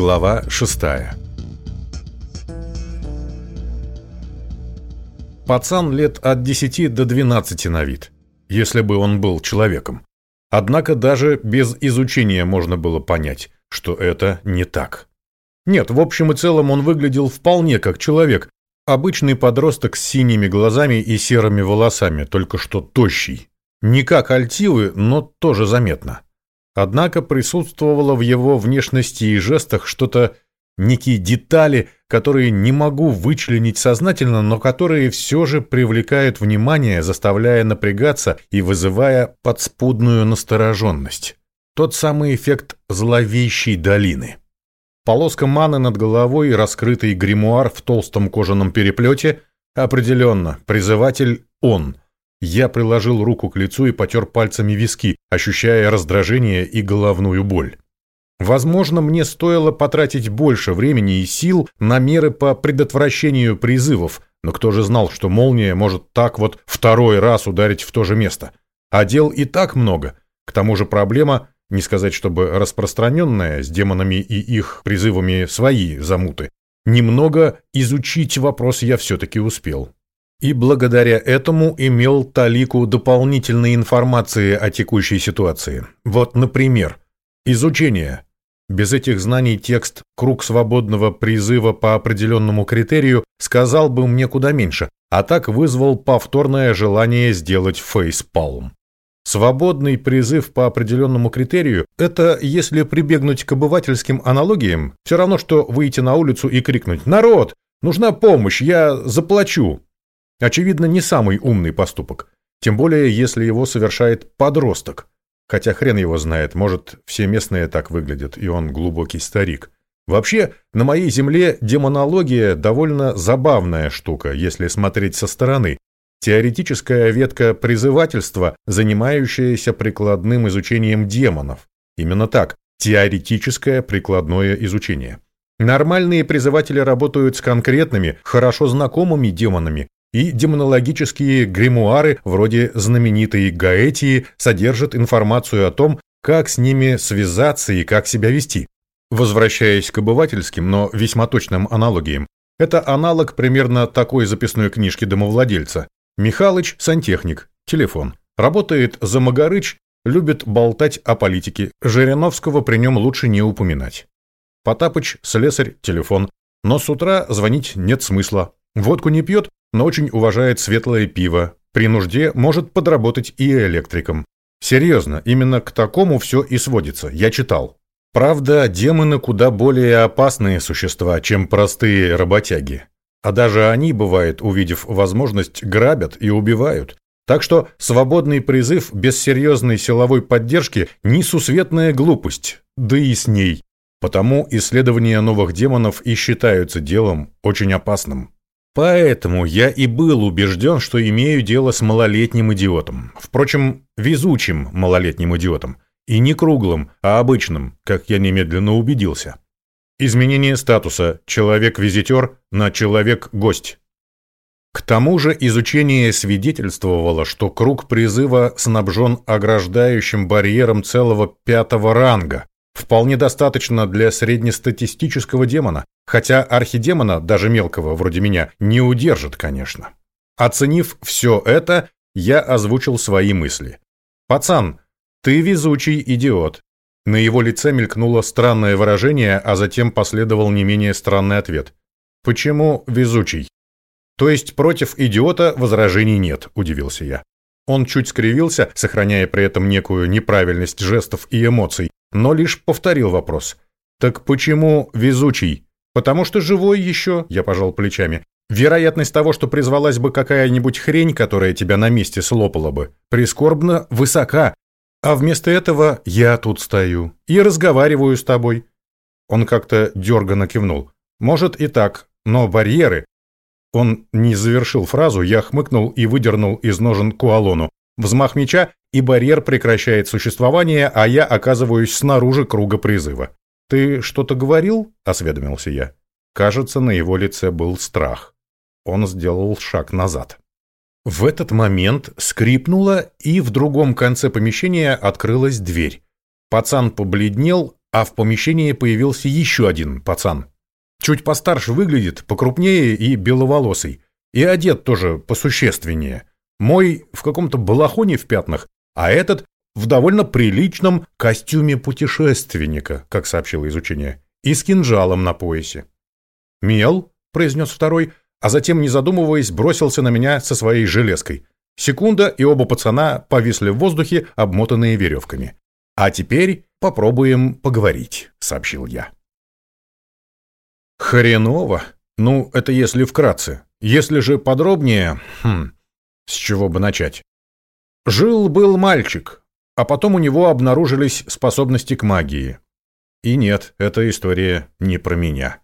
Глава 6 Пацан лет от 10 до 12 на вид, если бы он был человеком. Однако даже без изучения можно было понять, что это не так. Нет, в общем и целом он выглядел вполне как человек, обычный подросток с синими глазами и серыми волосами, только что тощий. Не как альтивы, но тоже заметно. Однако присутствовало в его внешности и жестах что-то, некие детали, которые не могу вычленить сознательно, но которые все же привлекают внимание, заставляя напрягаться и вызывая подспудную настороженность. Тот самый эффект зловещей долины. Полоска маны над головой и раскрытый гримуар в толстом кожаном переплете – определенно, призыватель он – я приложил руку к лицу и потер пальцами виски, ощущая раздражение и головную боль. Возможно, мне стоило потратить больше времени и сил на меры по предотвращению призывов, но кто же знал, что молния может так вот второй раз ударить в то же место? А дел и так много. К тому же проблема, не сказать чтобы распространенная, с демонами и их призывами свои замуты. Немного изучить вопрос я все-таки успел и благодаря этому имел талику дополнительной информации о текущей ситуации. Вот, например, изучение. Без этих знаний текст «Круг свободного призыва по определенному критерию» сказал бы мне куда меньше, а так вызвал повторное желание сделать фейспалм. Свободный призыв по определенному критерию – это, если прибегнуть к обывательским аналогиям, все равно, что выйти на улицу и крикнуть «Народ! Нужна помощь! Я заплачу!» Очевидно, не самый умный поступок. Тем более, если его совершает подросток. Хотя хрен его знает, может, все местные так выглядят, и он глубокий старик. Вообще, на моей земле демонология довольно забавная штука, если смотреть со стороны. Теоретическая ветка призывательства, занимающаяся прикладным изучением демонов. Именно так, теоретическое прикладное изучение. Нормальные призыватели работают с конкретными, хорошо знакомыми демонами, и демонологические гримуары, вроде знаменитой Гаэтии, содержат информацию о том, как с ними связаться и как себя вести. Возвращаясь к обывательским, но весьма точным аналогиям, это аналог примерно такой записной книжки домовладельца. Михалыч – сантехник, телефон. Работает за Магарыч, любит болтать о политике, Жириновского при нем лучше не упоминать. Потапыч – слесарь, телефон. Но с утра звонить нет смысла. Водку не пьет, но очень уважает светлое пиво. При нужде может подработать и электриком. Серьезно, именно к такому все и сводится, я читал. Правда, демоны куда более опасные существа, чем простые работяги. А даже они, бывает, увидев возможность, грабят и убивают. Так что свободный призыв без серьезной силовой поддержки – несусветная глупость, да и с ней. Потому исследования новых демонов и считаются делом очень опасным. Поэтому я и был убежден, что имею дело с малолетним идиотом. Впрочем, везучим малолетним идиотом. И не круглым, а обычным, как я немедленно убедился. Изменение статуса «человек-визитер» на «человек-гость». К тому же изучение свидетельствовало, что круг призыва снабжен ограждающим барьером целого пятого ранга, Вполне достаточно для среднестатистического демона, хотя архидемона, даже мелкого, вроде меня, не удержит, конечно. Оценив все это, я озвучил свои мысли. «Пацан, ты везучий идиот». На его лице мелькнуло странное выражение, а затем последовал не менее странный ответ. «Почему везучий?» «То есть против идиота возражений нет», – удивился я. Он чуть скривился, сохраняя при этом некую неправильность жестов и эмоций, но лишь повторил вопрос. «Так почему везучий?» «Потому что живой еще», — я пожал плечами. «Вероятность того, что призвалась бы какая-нибудь хрень, которая тебя на месте слопала бы, прискорбно высока. А вместо этого я тут стою и разговариваю с тобой». Он как-то дерганно кивнул. «Может и так, но барьеры...» Он не завершил фразу, я хмыкнул и выдернул из ножен куалону. Взмах меча, и барьер прекращает существование, а я оказываюсь снаружи круга призыва. «Ты что-то говорил?» – осведомился я. Кажется, на его лице был страх. Он сделал шаг назад. В этот момент скрипнуло, и в другом конце помещения открылась дверь. Пацан побледнел, а в помещении появился еще один пацан. Чуть постарше выглядит, покрупнее и беловолосый. И одет тоже посущественнее. Мой в каком-то балахоне в пятнах, а этот в довольно приличном костюме путешественника, как сообщило изучение, и с кинжалом на поясе. «Мел», — произнес второй, а затем, не задумываясь, бросился на меня со своей железкой. Секунда, и оба пацана повисли в воздухе, обмотанные веревками. «А теперь попробуем поговорить», — сообщил я. «Хреново. Ну, это если вкратце. Если же подробнее... Хм, с чего бы начать? Жил-был мальчик, а потом у него обнаружились способности к магии. И нет, эта история не про меня.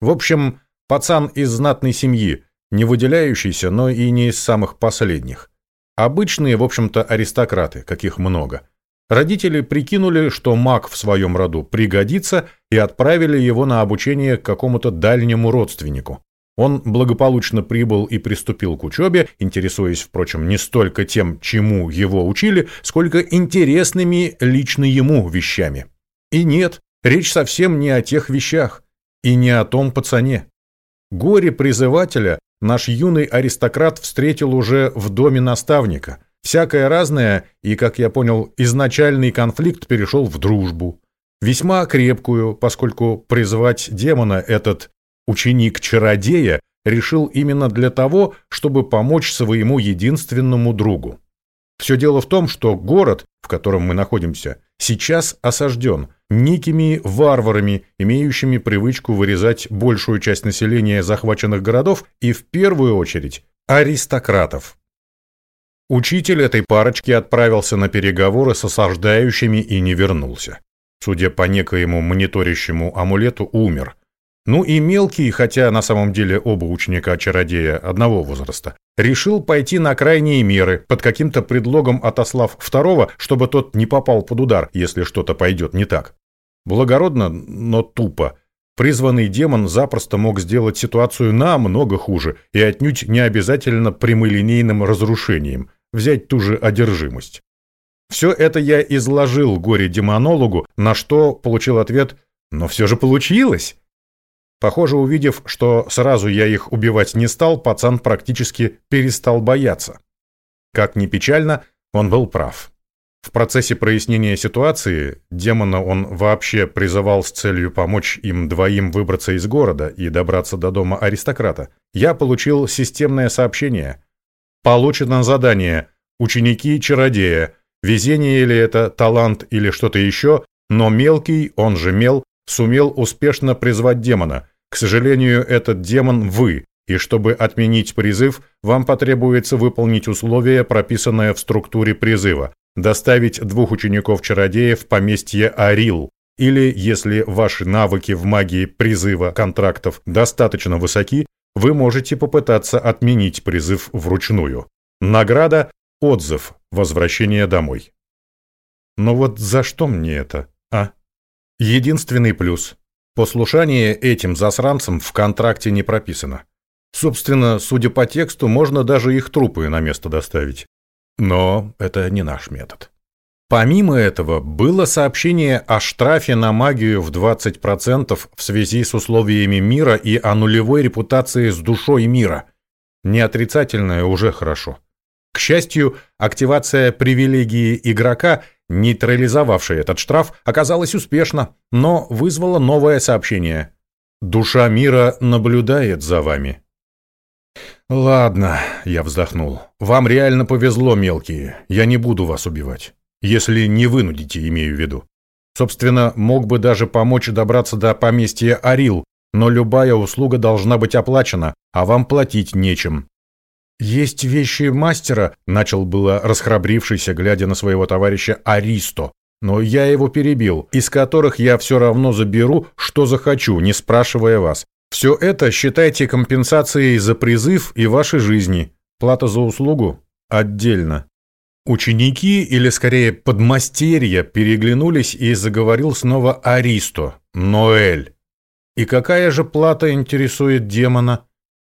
В общем, пацан из знатной семьи, не выделяющийся, но и не из самых последних. Обычные, в общем-то, аристократы, каких много. Родители прикинули, что маг в своем роду пригодится, и отправили его на обучение к какому-то дальнему родственнику. Он благополучно прибыл и приступил к учебе, интересуясь, впрочем, не столько тем, чему его учили, сколько интересными лично ему вещами. И нет, речь совсем не о тех вещах, и не о том пацане. Горе призывателя наш юный аристократ встретил уже в доме наставника. Всякое разное, и, как я понял, изначальный конфликт перешел в дружбу. Весьма крепкую, поскольку призвать демона этот ученик-чародея решил именно для того, чтобы помочь своему единственному другу. Все дело в том, что город, в котором мы находимся, сейчас осажден некими варварами, имеющими привычку вырезать большую часть населения захваченных городов и в первую очередь аристократов. Учитель этой парочки отправился на переговоры с осаждающими и не вернулся. Судя по некоему мониторящему амулету, умер – ну и мелкий, хотя на самом деле оба ученика-чародея одного возраста, решил пойти на крайние меры, под каким-то предлогом отослав второго, чтобы тот не попал под удар, если что-то пойдет не так. Благородно, но тупо. Призванный демон запросто мог сделать ситуацию намного хуже и отнюдь не обязательно прямолинейным разрушением, взять ту же одержимость. Все это я изложил горе-демонологу, на что получил ответ «но все же получилось». Похоже, увидев, что сразу я их убивать не стал, пацан практически перестал бояться. Как ни печально, он был прав. В процессе прояснения ситуации демона он вообще призывал с целью помочь им двоим выбраться из города и добраться до дома аристократа. Я получил системное сообщение. Получено задание «Ученики чародея». Везение ли это, талант или что-то еще, но мелкий, он же мел, сумел успешно призвать демона. К сожалению, этот демон вы, и чтобы отменить призыв, вам потребуется выполнить условие, прописанное в структуре призыва, доставить двух учеников-чародеев в поместье Арил, или, если ваши навыки в магии призыва контрактов достаточно высоки, вы можете попытаться отменить призыв вручную. Награда – отзыв, возвращение домой. Но вот за что мне это, а? Единственный плюс. Послушание этим засранцам в контракте не прописано. Собственно, судя по тексту, можно даже их трупы на место доставить. Но это не наш метод. Помимо этого, было сообщение о штрафе на магию в 20% в связи с условиями мира и о нулевой репутации с душой мира. Неотрицательное уже хорошо. К счастью, активация привилегии игрока нейтрализовавшая этот штраф, оказалась успешна, но вызвала новое сообщение. «Душа мира наблюдает за вами». «Ладно», — я вздохнул. «Вам реально повезло, мелкие. Я не буду вас убивать. Если не вынудите, имею в виду. Собственно, мог бы даже помочь добраться до поместья Арил, но любая услуга должна быть оплачена, а вам платить нечем. «Есть вещи мастера», — начал было расхрабрившийся, глядя на своего товарища Аристо. «Но я его перебил, из которых я все равно заберу, что захочу, не спрашивая вас. Все это считайте компенсацией за призыв и вашей жизни. Плата за услугу отдельно». Ученики, или скорее подмастерья, переглянулись и заговорил снова Аристо, Ноэль. «И какая же плата интересует демона?»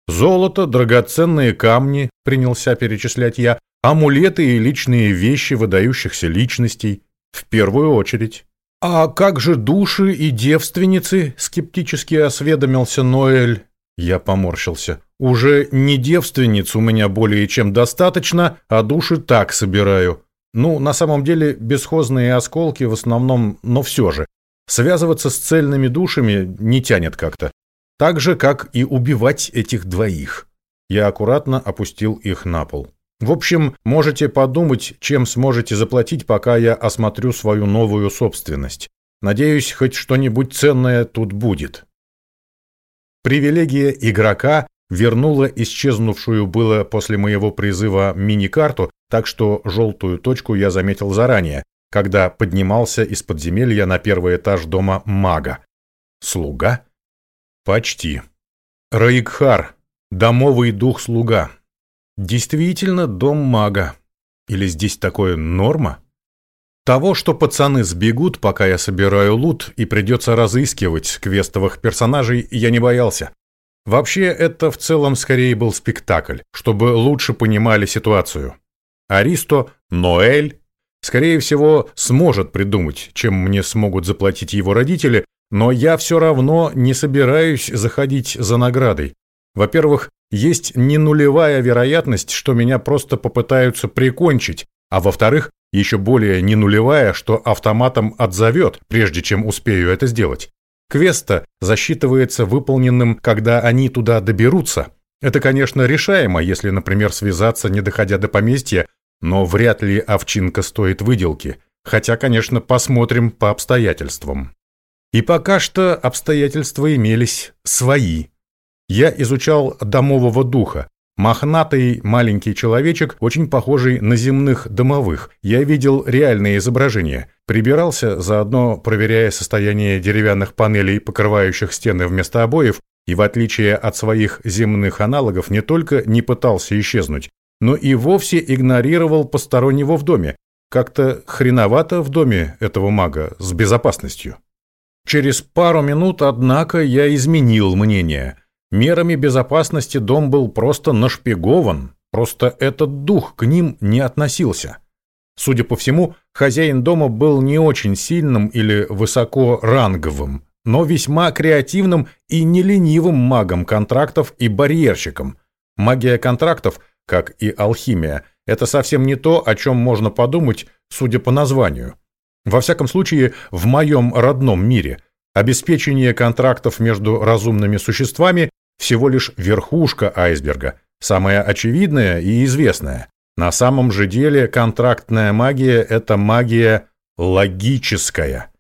Золото, драгоценные камни, принялся перечислять я, амулеты и личные вещи выдающихся личностей, в первую очередь. «А как же души и девственницы?» — скептически осведомился Ноэль. Я поморщился. «Уже не девственниц у меня более чем достаточно, а души так собираю. Ну, на самом деле, бесхозные осколки в основном, но все же. Связываться с цельными душами не тянет как-то. Так же, как и убивать этих двоих». Я аккуратно опустил их на пол. В общем, можете подумать, чем сможете заплатить, пока я осмотрю свою новую собственность. Надеюсь, хоть что-нибудь ценное тут будет. Привилегия игрока вернула исчезнувшую было после моего призыва мини-карту, так что желтую точку я заметил заранее, когда поднимался из подземелья на первый этаж дома мага. Слуга? Почти. Раикхар, домовый дух-слуга. Действительно, дом мага. Или здесь такое норма? Того, что пацаны сбегут, пока я собираю лут, и придется разыскивать квестовых персонажей, я не боялся. Вообще, это в целом скорее был спектакль, чтобы лучше понимали ситуацию. Аристо, Ноэль, скорее всего, сможет придумать, чем мне смогут заплатить его родители, но я все равно не собираюсь заходить за наградой. Во-первых, есть не нулевая вероятность, что меня просто попытаются прикончить, а во-вторых, еще более не нулевая, что автоматом отзовет, прежде чем успею это сделать. Квеста засчитывается выполненным, когда они туда доберутся. Это, конечно, решаемо, если, например, связаться, не доходя до поместья, но вряд ли овчинка стоит выделки. Хотя, конечно, посмотрим по обстоятельствам. И пока что обстоятельства имелись свои. Я изучал домового духа. Мохнатый маленький человечек, очень похожий на земных домовых. Я видел реальные изображения. Прибирался, заодно проверяя состояние деревянных панелей, покрывающих стены вместо обоев, и в отличие от своих земных аналогов не только не пытался исчезнуть, но и вовсе игнорировал постороннего в доме. Как-то хреновато в доме этого мага с безопасностью. Через пару минут, однако, я изменил мнение – Мерами безопасности дом был просто нашпигован, просто этот дух к ним не относился. Судя по всему, хозяин дома был не очень сильным или высоко ранговым, но весьма креативным и неленивым магом контрактов и барьерщиком. Магия контрактов, как и алхимия, это совсем не то, о чем можно подумать, судя по названию. Во всяком случае, в моем родном мире – Обеспечение контрактов между разумными существами всего лишь верхушка айсберга, самая очевидная и известная. На самом же деле контрактная магия – это магия логическая.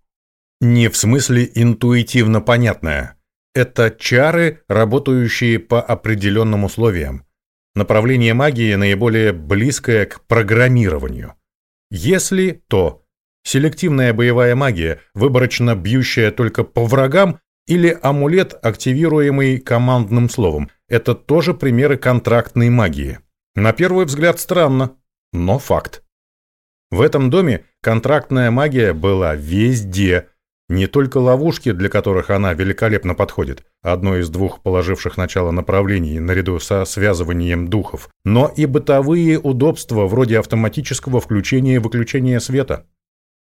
Не в смысле интуитивно понятная. Это чары, работающие по определенным условиям. Направление магии наиболее близкое к программированию. Если то селективная боевая магия, выборочно бьющая только по врагам, или амулет, активируемый командным словом. Это тоже примеры контрактной магии. На первый взгляд странно, но факт. В этом доме контрактная магия была везде. Не только ловушки, для которых она великолепно подходит, одно из двух положивших начало направлений наряду со связыванием духов, но и бытовые удобства вроде автоматического включения и выключения света.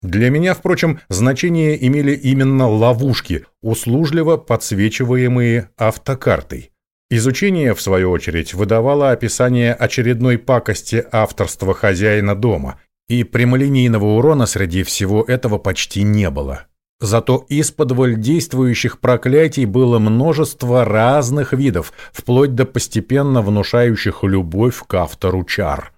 Для меня, впрочем, значение имели именно ловушки, услужливо подсвечиваемые автокартой. Изучение, в свою очередь, выдавало описание очередной пакости авторства хозяина дома, и прямолинейного урона среди всего этого почти не было. Зато из-под действующих проклятий было множество разных видов, вплоть до постепенно внушающих любовь к автору чар.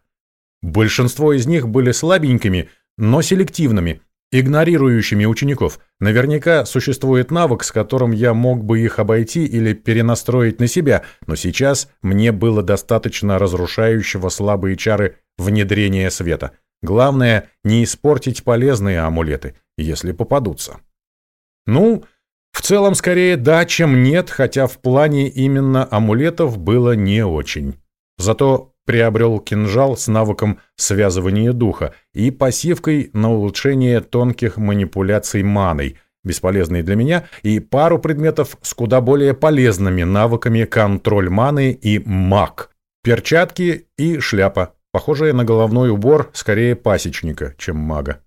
Большинство из них были слабенькими – но селективными, игнорирующими учеников. Наверняка существует навык, с которым я мог бы их обойти или перенастроить на себя, но сейчас мне было достаточно разрушающего слабые чары внедрения света. Главное, не испортить полезные амулеты, если попадутся. Ну, в целом скорее да, чем нет, хотя в плане именно амулетов было не очень. Зато приобрел кинжал с навыком связывания духа и пассивкой на улучшение тонких манипуляций маной, бесполезной для меня, и пару предметов с куда более полезными навыками контроль маны и маг, перчатки и шляпа, похожая на головной убор скорее пасечника, чем мага.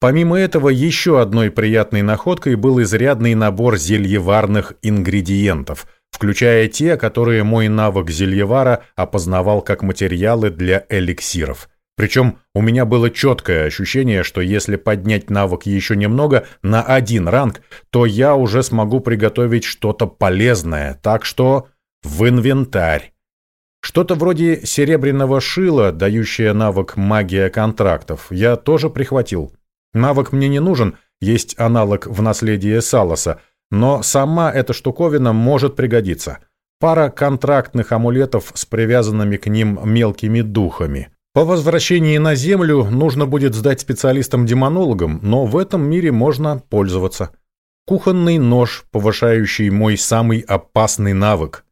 Помимо этого, еще одной приятной находкой был изрядный набор зельеварных ингредиентов, включая те, которые мой навык зельевара опознавал как материалы для эликсиров. Причем у меня было четкое ощущение, что если поднять навык еще немного на один ранг, то я уже смогу приготовить что-то полезное, так что в инвентарь. Что-то вроде серебряного шила, дающее навык магия контрактов, я тоже прихватил. Навык мне не нужен, есть аналог в наследии Салоса, но сама эта штуковина может пригодиться. Пара контрактных амулетов с привязанными к ним мелкими духами. По возвращении на Землю нужно будет сдать специалистам-демонологам, но в этом мире можно пользоваться. Кухонный нож, повышающий мой самый опасный навык.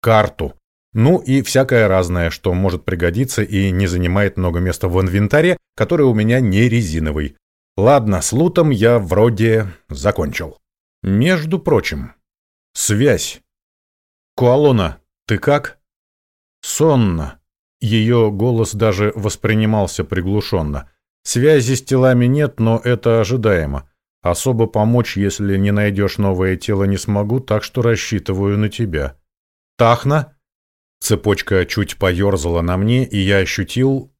Карту. Ну и всякое разное, что может пригодиться и не занимает много места в инвентаре, который у меня не резиновый. Ладно, с лутом я вроде закончил. Между прочим, связь. Куалона, ты как? Сонно. Ее голос даже воспринимался приглушенно. Связи с телами нет, но это ожидаемо. Особо помочь, если не найдешь новое тело, не смогу, так что рассчитываю на тебя. Тахна? Цепочка чуть поерзала на мне, и я ощутил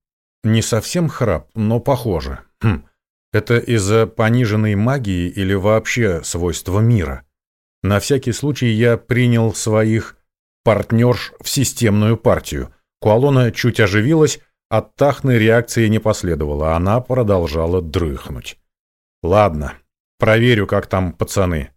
не совсем храп, но похоже. Хм. Это из-за пониженной магии или вообще свойства мира? На всякий случай я принял своих партнерш в системную партию. Куалона чуть оживилась, от Тахны реакции не последовало, она продолжала дрыхнуть. Ладно, проверю, как там пацаны.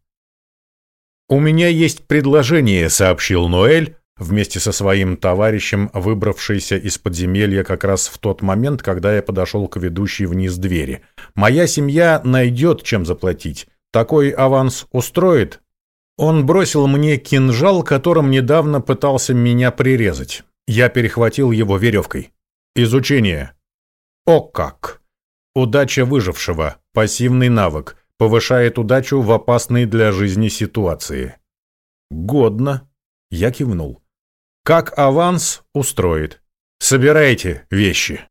«У меня есть предложение», — сообщил Ноэль, вместе со своим товарищем, выбравшийся из подземелья как раз в тот момент, когда я подошел к ведущей вниз двери. «Моя семья найдет, чем заплатить. Такой аванс устроит?» Он бросил мне кинжал, которым недавно пытался меня прирезать. Я перехватил его веревкой. Изучение. О как! Удача выжившего. Пассивный навык. Повышает удачу в опасной для жизни ситуации. Годно. Я кивнул. Как аванс устроит. Собирайте вещи.